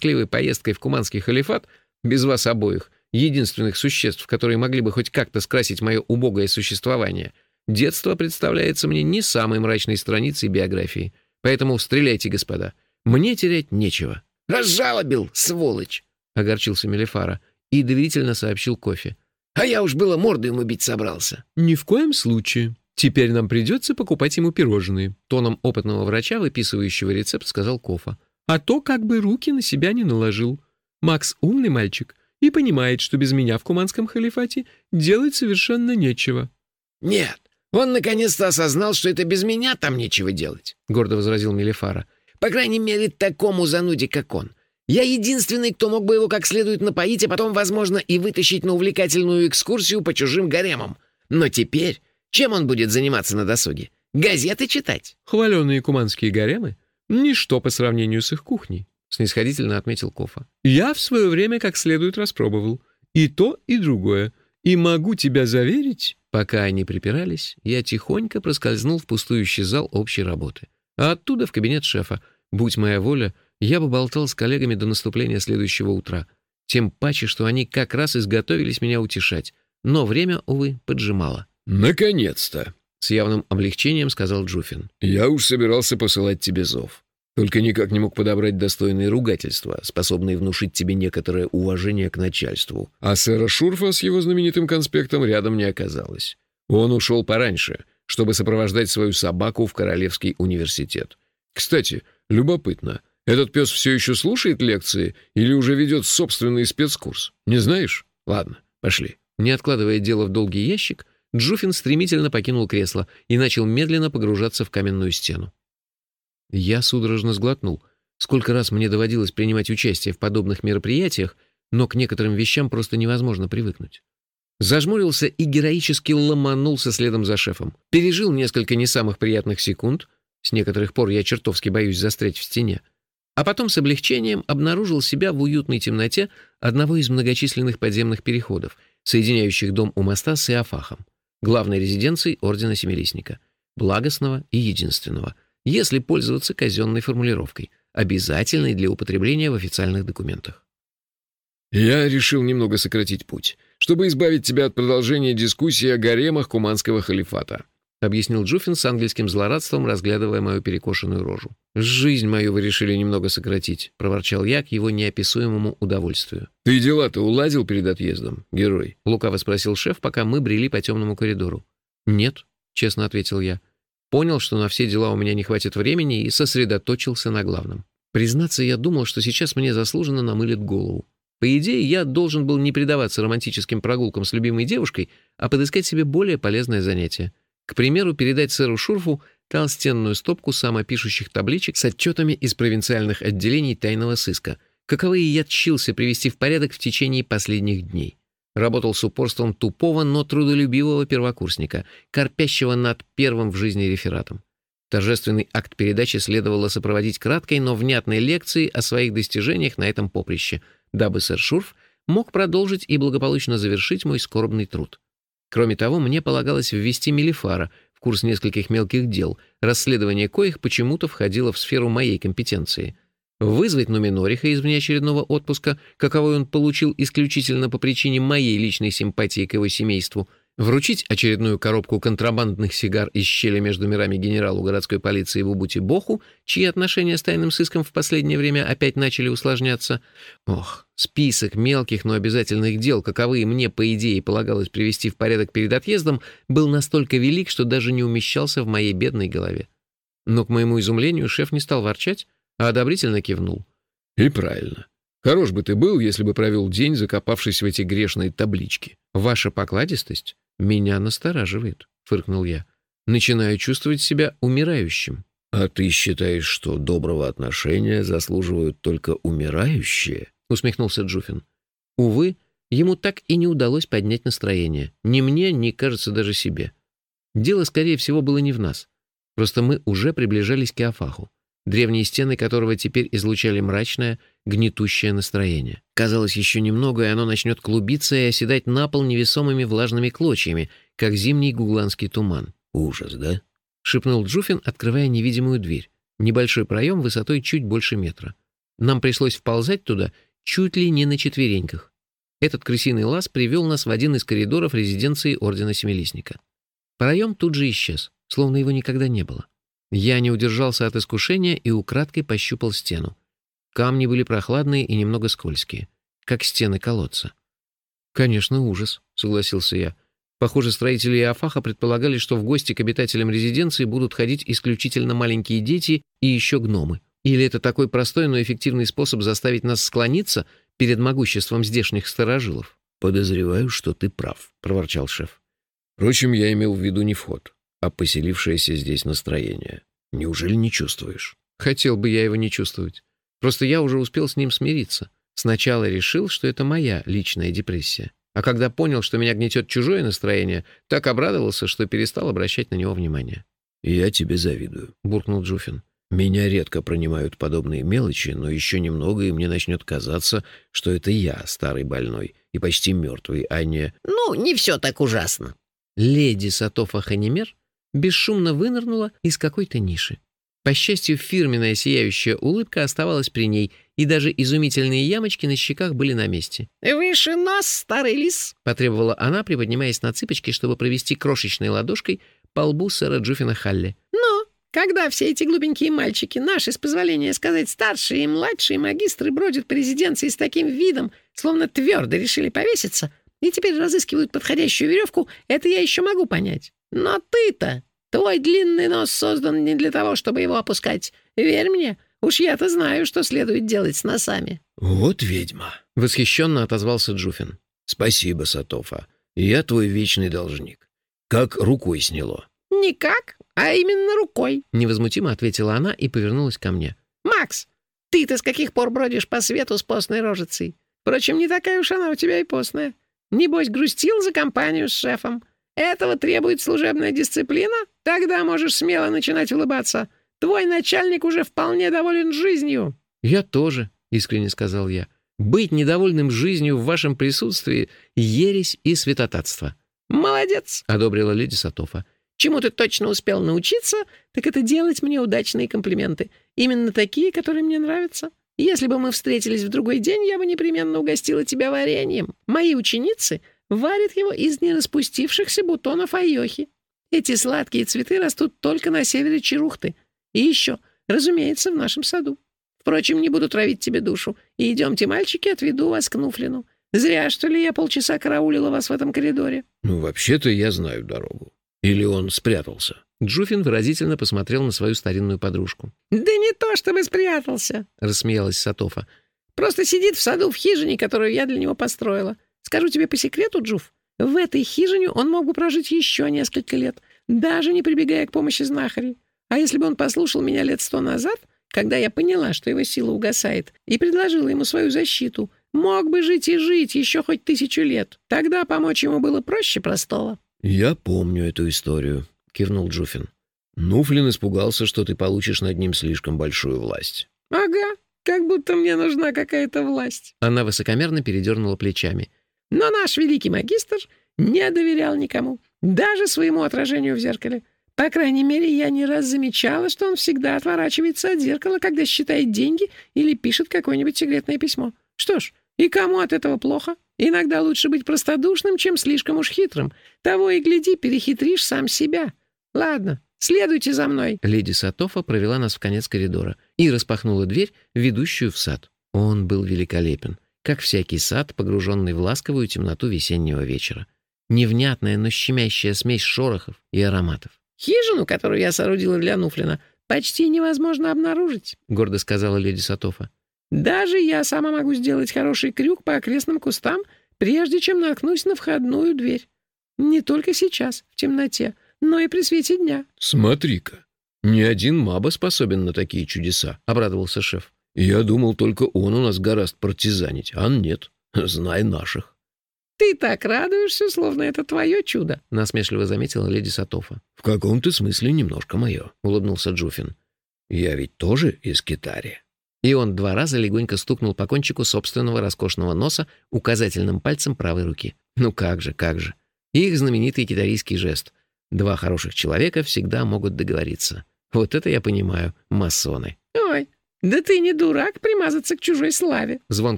тоскливой поездкой в Куманский халифат, без вас обоих, единственных существ, которые могли бы хоть как-то скрасить мое убогое существование, детство представляется мне не самой мрачной страницей биографии. Поэтому стреляйте, господа. Мне терять нечего». «Разжалобил, сволочь!» — огорчился Мелифара и доверительно сообщил кофе. «А я уж было морду ему бить собрался». «Ни в коем случае. Теперь нам придется покупать ему пирожные», — тоном опытного врача, выписывающего рецепт, сказал Кофа. «А то как бы руки на себя не наложил. Макс умный мальчик и понимает, что без меня в Куманском халифате делать совершенно нечего». «Нет, он наконец-то осознал, что это без меня там нечего делать», — гордо возразил Мелифара. «По крайней мере, такому зануде, как он. Я единственный, кто мог бы его как следует напоить, а потом, возможно, и вытащить на увлекательную экскурсию по чужим гаремам. Но теперь чем он будет заниматься на досуге? Газеты читать?» «Хваленые куманские гаремы — ничто по сравнению с их кухней», — снисходительно отметил Кофа. «Я в свое время как следует распробовал. И то, и другое. И могу тебя заверить...» Пока они припирались, я тихонько проскользнул в пустующий зал общей работы. А оттуда в кабинет шефа. Будь моя воля, я бы болтал с коллегами до наступления следующего утра. Тем паче, что они как раз изготовились меня утешать. Но время, увы, поджимало. «Наконец-то!» — с явным облегчением сказал Джуфин. «Я уж собирался посылать тебе зов. Только никак не мог подобрать достойные ругательства, способные внушить тебе некоторое уважение к начальству. А сэра Шурфа с его знаменитым конспектом рядом не оказалось. Он ушел пораньше, чтобы сопровождать свою собаку в Королевский университет. Кстати, любопытно, этот пес все еще слушает лекции или уже ведет собственный спецкурс? Не знаешь? Ладно, пошли». Не откладывая дело в долгий ящик, Джуфин стремительно покинул кресло и начал медленно погружаться в каменную стену. Я судорожно сглотнул. Сколько раз мне доводилось принимать участие в подобных мероприятиях, но к некоторым вещам просто невозможно привыкнуть. Зажмурился и героически ломанулся следом за шефом. Пережил несколько не самых приятных секунд, с некоторых пор я чертовски боюсь застрять в стене, а потом с облегчением обнаружил себя в уютной темноте одного из многочисленных подземных переходов, соединяющих дом у моста с Иофахом главной резиденцией Ордена Семилистника, благостного и единственного, если пользоваться казенной формулировкой, обязательной для употребления в официальных документах. «Я решил немного сократить путь, чтобы избавить тебя от продолжения дискуссии о гаремах Куманского халифата», объяснил Джуфин с ангельским злорадством, разглядывая мою перекошенную рожу. «Жизнь мою вы решили немного сократить», — проворчал я к его неописуемому удовольствию. «Ты дела-то уладил перед отъездом, герой?» — лукаво спросил шеф, пока мы брели по темному коридору. «Нет», — честно ответил я. Понял, что на все дела у меня не хватит времени и сосредоточился на главном. Признаться, я думал, что сейчас мне заслуженно намылит голову. По идее, я должен был не предаваться романтическим прогулкам с любимой девушкой, а подыскать себе более полезное занятие. К примеру, передать сэру Шурфу толстенную стопку самопишущих табличек с отчетами из провинциальных отделений тайного сыска, каковые я тщился привести в порядок в течение последних дней. Работал с упорством тупого, но трудолюбивого первокурсника, корпящего над первым в жизни рефератом. Торжественный акт передачи следовало сопроводить краткой, но внятной лекцией о своих достижениях на этом поприще, дабы сэр Шурф мог продолжить и благополучно завершить мой скорбный труд. Кроме того, мне полагалось ввести Мелифара курс нескольких мелких дел, расследование коих почему-то входило в сферу моей компетенции. Вызвать Нуминориха из внеочередного отпуска, каковой он получил исключительно по причине моей личной симпатии к его семейству — вручить очередную коробку контрабандных сигар из щели между мирами генералу городской полиции Бубути Боху, чьи отношения с тайным сыском в последнее время опять начали усложняться. Ох, список мелких, но обязательных дел, каковые мне, по идее, полагалось привести в порядок перед отъездом, был настолько велик, что даже не умещался в моей бедной голове. Но, к моему изумлению, шеф не стал ворчать, а одобрительно кивнул. «И правильно. Хорош бы ты был, если бы провел день, закопавшись в эти грешные таблички. Ваша покладистость «Меня настораживает», — фыркнул я. «Начинаю чувствовать себя умирающим». «А ты считаешь, что доброго отношения заслуживают только умирающие?» — усмехнулся Джуфин. Увы, ему так и не удалось поднять настроение. Ни мне, ни, кажется, даже себе. Дело, скорее всего, было не в нас. Просто мы уже приближались к Иофаху древние стены которого теперь излучали мрачное, гнетущее настроение. Казалось, еще немного, и оно начнет клубиться и оседать на пол невесомыми влажными клочьями, как зимний гугланский туман. «Ужас, да?» — шепнул Джуфин, открывая невидимую дверь. Небольшой проем высотой чуть больше метра. Нам пришлось вползать туда чуть ли не на четвереньках. Этот крысиный лаз привел нас в один из коридоров резиденции Ордена Семилистника. Проем тут же исчез, словно его никогда не было. Я не удержался от искушения и украдкой пощупал стену. Камни были прохладные и немного скользкие, как стены колодца. «Конечно, ужас», — согласился я. Похоже, строители Иофаха предполагали, что в гости к обитателям резиденции будут ходить исключительно маленькие дети и еще гномы. Или это такой простой, но эффективный способ заставить нас склониться перед могуществом здешних старожилов? «Подозреваю, что ты прав», — проворчал шеф. «Впрочем, я имел в виду не вход, а поселившееся здесь настроение. Неужели не чувствуешь?» «Хотел бы я его не чувствовать. Просто я уже успел с ним смириться. Сначала решил, что это моя личная депрессия. А когда понял, что меня гнетет чужое настроение, так обрадовался, что перестал обращать на него внимание. «Я тебе завидую», — буркнул Джуфин. «Меня редко пронимают подобные мелочи, но еще немного, и мне начнет казаться, что это я, старый больной, и почти мертвый, а не...» «Ну, не все так ужасно». Леди Сатофа Ханимер бесшумно вынырнула из какой-то ниши. По счастью, фирменная сияющая улыбка оставалась при ней, и даже изумительные ямочки на щеках были на месте. «Выше нас, старый лис!» — потребовала она, приподнимаясь на цыпочки, чтобы провести крошечной ладошкой по лбу сэра Джуффина Халли. «Но когда все эти глупенькие мальчики, наши, с позволения сказать, старшие и младшие магистры бродят по резиденции с таким видом, словно твердо решили повеситься, и теперь разыскивают подходящую веревку, это я еще могу понять. Но ты-то Твой длинный нос создан не для того, чтобы его опускать. Верь мне, уж я-то знаю, что следует делать с носами». «Вот ведьма», — восхищенно отозвался Джуфин. «Спасибо, Сатофа. Я твой вечный должник. Как рукой сняло». «Никак, а именно рукой», — невозмутимо ответила она и повернулась ко мне. «Макс, ты-то с каких пор бродишь по свету с постной рожицей? Впрочем, не такая уж она у тебя и постная. Небось, грустил за компанию с шефом. Этого требует служебная дисциплина? Тогда можешь смело начинать улыбаться. Твой начальник уже вполне доволен жизнью». «Я тоже», — искренне сказал я. «Быть недовольным жизнью в вашем присутствии — ересь и святотатство». «Молодец», — одобрила леди Сатофа. «Чему ты точно успел научиться, так это делать мне удачные комплименты. Именно такие, которые мне нравятся. Если бы мы встретились в другой день, я бы непременно угостила тебя вареньем. Мои ученицы варят его из нераспустившихся бутонов айохи. Эти сладкие цветы растут только на севере Чарухты. И еще, разумеется, в нашем саду. Впрочем, не буду травить тебе душу. И идемте, мальчики, отведу вас к Нуфлину. Зря, что ли, я полчаса караулила вас в этом коридоре. Ну, вообще-то я знаю дорогу. Или он спрятался? Джуфин выразительно посмотрел на свою старинную подружку. «Да не то, чтобы спрятался», — рассмеялась Сатофа. «Просто сидит в саду в хижине, которую я для него построила. Скажу тебе по секрету, Джуф, в этой хижине он мог бы прожить еще несколько лет, даже не прибегая к помощи знахарей. А если бы он послушал меня лет сто назад, когда я поняла, что его сила угасает, и предложила ему свою защиту, мог бы жить и жить еще хоть тысячу лет. Тогда помочь ему было проще простого». «Я помню эту историю», — кивнул Джуфин. «Нуфлин испугался, что ты получишь над ним слишком большую власть». «Ага, как будто мне нужна какая-то власть». Она высокомерно передернула плечами. Но наш великий магистр не доверял никому, даже своему отражению в зеркале. По крайней мере, я не раз замечала, что он всегда отворачивается от зеркала, когда считает деньги или пишет какое-нибудь секретное письмо. Что ж, и кому от этого плохо? Иногда лучше быть простодушным, чем слишком уж хитрым. Того и гляди, перехитришь сам себя. Ладно, следуйте за мной». Леди Сатофа провела нас в конец коридора и распахнула дверь, ведущую в сад. Он был великолепен как всякий сад, погруженный в ласковую темноту весеннего вечера. Невнятная, но щемящая смесь шорохов и ароматов. «Хижину, которую я соорудила для Нуфлина, почти невозможно обнаружить», — гордо сказала леди Сатофа. «Даже я сама могу сделать хороший крюк по окрестным кустам, прежде чем наткнусь на входную дверь. Не только сейчас, в темноте, но и при свете дня». «Смотри-ка, ни один маба способен на такие чудеса», — обрадовался шеф. Я думал, только он у нас гораст партизанить, а нет. Знай наших. «Ты так радуешься, словно это твое чудо», — насмешливо заметила леди Сатофа. «В каком-то смысле немножко мое», — улыбнулся Джуфин. «Я ведь тоже из Китари». И он два раза легонько стукнул по кончику собственного роскошного носа указательным пальцем правой руки. Ну как же, как же. Их знаменитый китарийский жест. Два хороших человека всегда могут договориться. Вот это я понимаю, масоны. «Ой, «Да ты не дурак примазаться к чужой славе», — звонко